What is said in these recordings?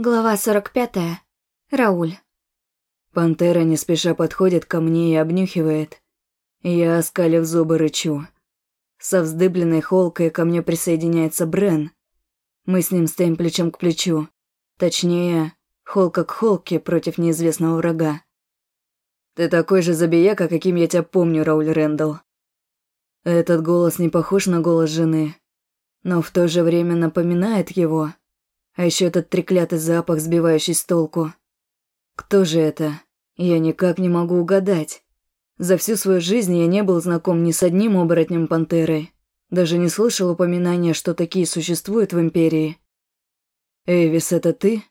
Глава 45. Рауль. Пантера не спеша подходит ко мне и обнюхивает. Я, оскалив зубы, рычу. Со вздыбленной холкой ко мне присоединяется Брен. Мы с ним стоим плечом к плечу. Точнее, холка к холке против неизвестного врага. «Ты такой же забияка, каким я тебя помню, Рауль Рэндалл». Этот голос не похож на голос жены, но в то же время напоминает его. А еще этот треклятый запах, сбивающий с толку. Кто же это? Я никак не могу угадать. За всю свою жизнь я не был знаком ни с одним оборотнем пантерой. Даже не слышал упоминания, что такие существуют в Империи. «Эйвис, это ты?»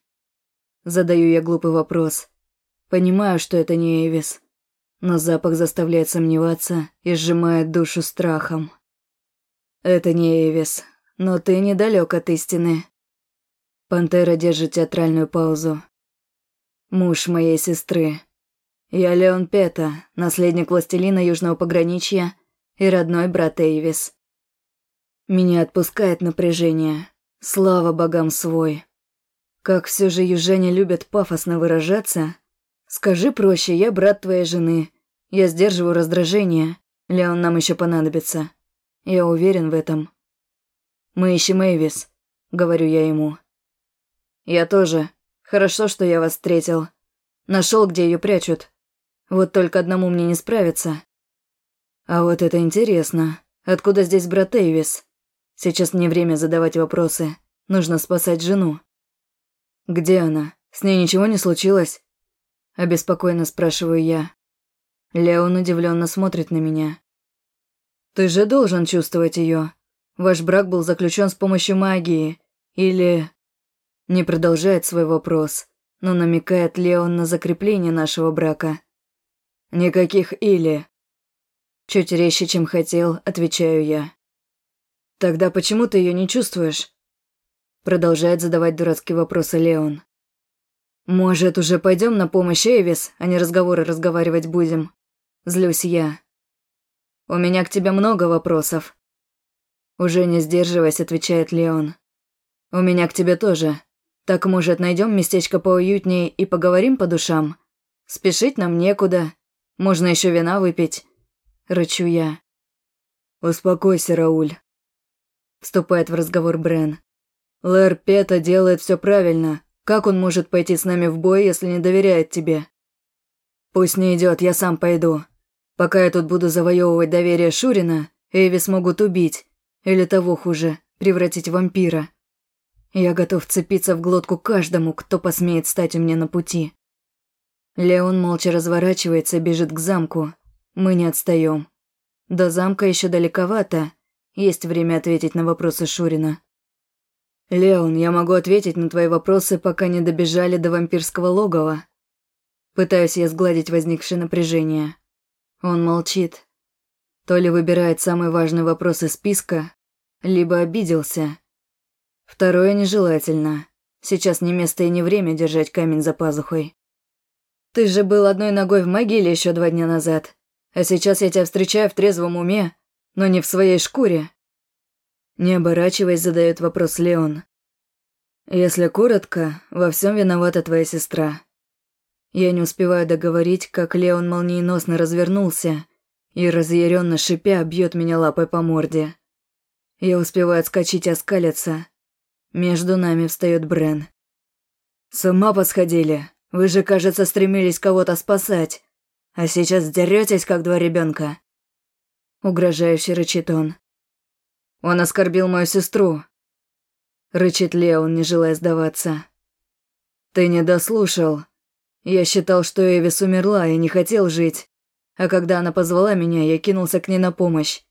Задаю я глупый вопрос. Понимаю, что это не Эйвис. Но запах заставляет сомневаться и сжимает душу страхом. «Это не Эйвис, но ты недалек от истины», Пантера держит театральную паузу. Муж моей сестры. Я Леон Пета, наследник властелина Южного пограничья и родной брат Эйвис. Меня отпускает напряжение. Слава богам свой. Как все же южане любят пафосно выражаться. Скажи проще, я брат твоей жены. Я сдерживаю раздражение. Леон нам еще понадобится. Я уверен в этом. Мы ищем Эйвис, говорю я ему. «Я тоже. Хорошо, что я вас встретил. Нашел, где ее прячут. Вот только одному мне не справиться». «А вот это интересно. Откуда здесь брат Эйвис? Сейчас не время задавать вопросы. Нужно спасать жену». «Где она? С ней ничего не случилось?» Обеспокоенно спрашиваю я. Леон удивленно смотрит на меня. «Ты же должен чувствовать ее. Ваш брак был заключен с помощью магии. Или...» Не продолжает свой вопрос, но намекает Леон на закрепление нашего брака. Никаких «или». Чуть резче, чем хотел, отвечаю я. Тогда почему ты ее не чувствуешь? Продолжает задавать дурацкие вопросы Леон. Может, уже пойдем на помощь Эйвис, а не разговоры разговаривать будем? Злюсь я. У меня к тебе много вопросов. Уже не сдерживаясь, отвечает Леон. У меня к тебе тоже. Так, может, найдем местечко поуютнее и поговорим по душам? Спешить нам некуда. Можно еще вина выпить. Рычу я. Успокойся, Рауль. Вступает в разговор Брен. Лэр Пета делает все правильно. Как он может пойти с нами в бой, если не доверяет тебе? Пусть не идет, я сам пойду. Пока я тут буду завоевывать доверие Шурина, Эйви смогут убить. Или того хуже, превратить в вампира. Я готов цепиться в глотку каждому, кто посмеет стать у меня на пути. Леон молча разворачивается и бежит к замку. Мы не отстаем. До замка еще далековато. Есть время ответить на вопросы Шурина. «Леон, я могу ответить на твои вопросы, пока не добежали до вампирского логова». Пытаюсь я сгладить возникшее напряжение. Он молчит. То ли выбирает самый важный вопрос из списка, либо обиделся Второе нежелательно. Сейчас не место и не время держать камень за пазухой. Ты же был одной ногой в могиле еще два дня назад, а сейчас я тебя встречаю в трезвом уме, но не в своей шкуре. Не оборачиваясь, задает вопрос Леон. Если коротко, во всем виновата твоя сестра. Я не успеваю договорить, как Леон молниеносно развернулся и, разъяренно шипя, бьет меня лапой по морде. Я успеваю отскочить и оскалиться, между нами встает Брен. «С ума посходили. Вы же, кажется, стремились кого-то спасать. А сейчас деретесь, как два ребенка. Угрожающе рычит он. «Он оскорбил мою сестру!» Рычит Леон, не желая сдаваться. «Ты не дослушал. Я считал, что Эвис умерла и не хотел жить. А когда она позвала меня, я кинулся к ней на помощь.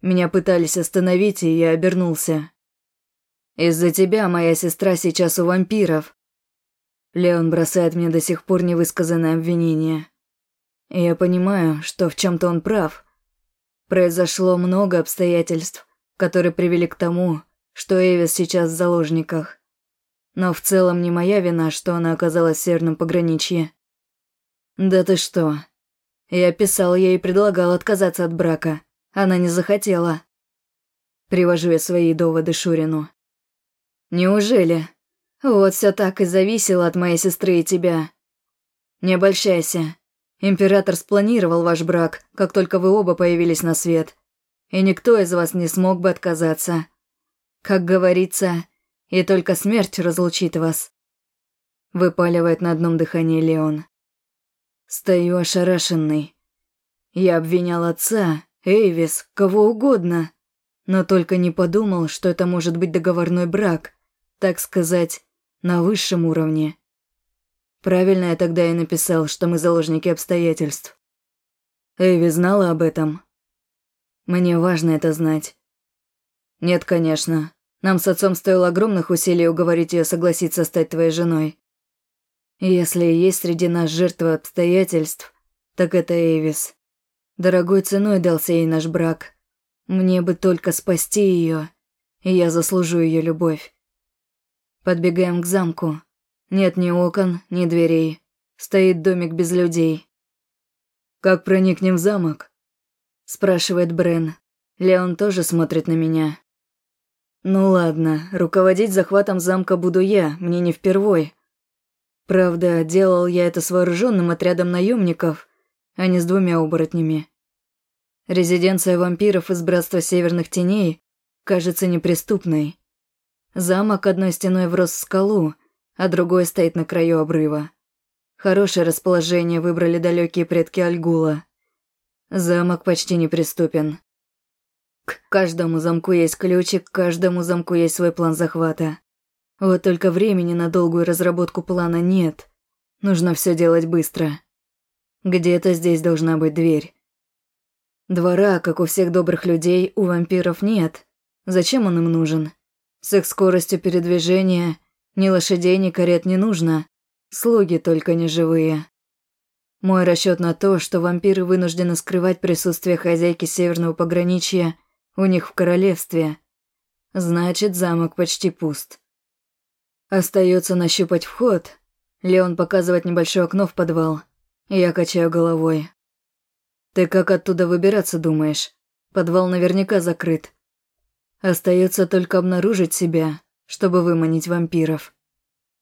Меня пытались остановить, и я обернулся. Из-за тебя моя сестра сейчас у вампиров. Леон бросает мне до сих пор невысказанное обвинение. Я понимаю, что в чем то он прав. Произошло много обстоятельств, которые привели к тому, что Эвис сейчас в заложниках. Но в целом не моя вина, что она оказалась в северном пограничье. Да ты что? Я писал ей и предлагал отказаться от брака. Она не захотела. Привожу я свои доводы Шурину. Неужели? Вот все так и зависело от моей сестры и тебя. Не обольщайся. Император спланировал ваш брак, как только вы оба появились на свет. И никто из вас не смог бы отказаться. Как говорится, и только смерть разлучит вас. Выпаливает на одном дыхании Леон. Стою ошарашенный. Я обвинял отца, Эйвис, кого угодно, но только не подумал, что это может быть договорной брак, так сказать, на высшем уровне. Правильно я тогда и написал, что мы заложники обстоятельств. Эйви знала об этом. Мне важно это знать. Нет, конечно. Нам с отцом стоило огромных усилий уговорить ее согласиться стать твоей женой. Если есть среди нас жертва обстоятельств, так это Эвис. Дорогой ценой дался ей наш брак. Мне бы только спасти ее, и я заслужу ее любовь. Подбегаем к замку. Нет ни окон, ни дверей. Стоит домик без людей. «Как проникнем в замок?» Спрашивает Брен. Леон тоже смотрит на меня. «Ну ладно, руководить захватом замка буду я, мне не впервой. Правда, делал я это с вооруженным отрядом наемников, а не с двумя оборотнями. Резиденция вампиров из Братства Северных Теней кажется неприступной. Замок одной стеной врос в скалу, а другой стоит на краю обрыва. Хорошее расположение выбрали далекие предки Альгула. Замок почти неприступен. К каждому замку есть ключик, к каждому замку есть свой план захвата. Вот только времени на долгую разработку плана нет. Нужно все делать быстро. Где-то здесь должна быть дверь. Двора, как у всех добрых людей, у вампиров нет. Зачем он им нужен? С их скоростью передвижения ни лошадей, ни карет не нужно. Слуги только не живые. Мой расчет на то, что вампиры вынуждены скрывать присутствие хозяйки северного пограничья у них в королевстве. Значит, замок почти пуст. Остается нащупать вход. Леон показывает небольшое окно в подвал. Я качаю головой. Ты как оттуда выбираться думаешь? Подвал наверняка закрыт. Остается только обнаружить себя, чтобы выманить вампиров.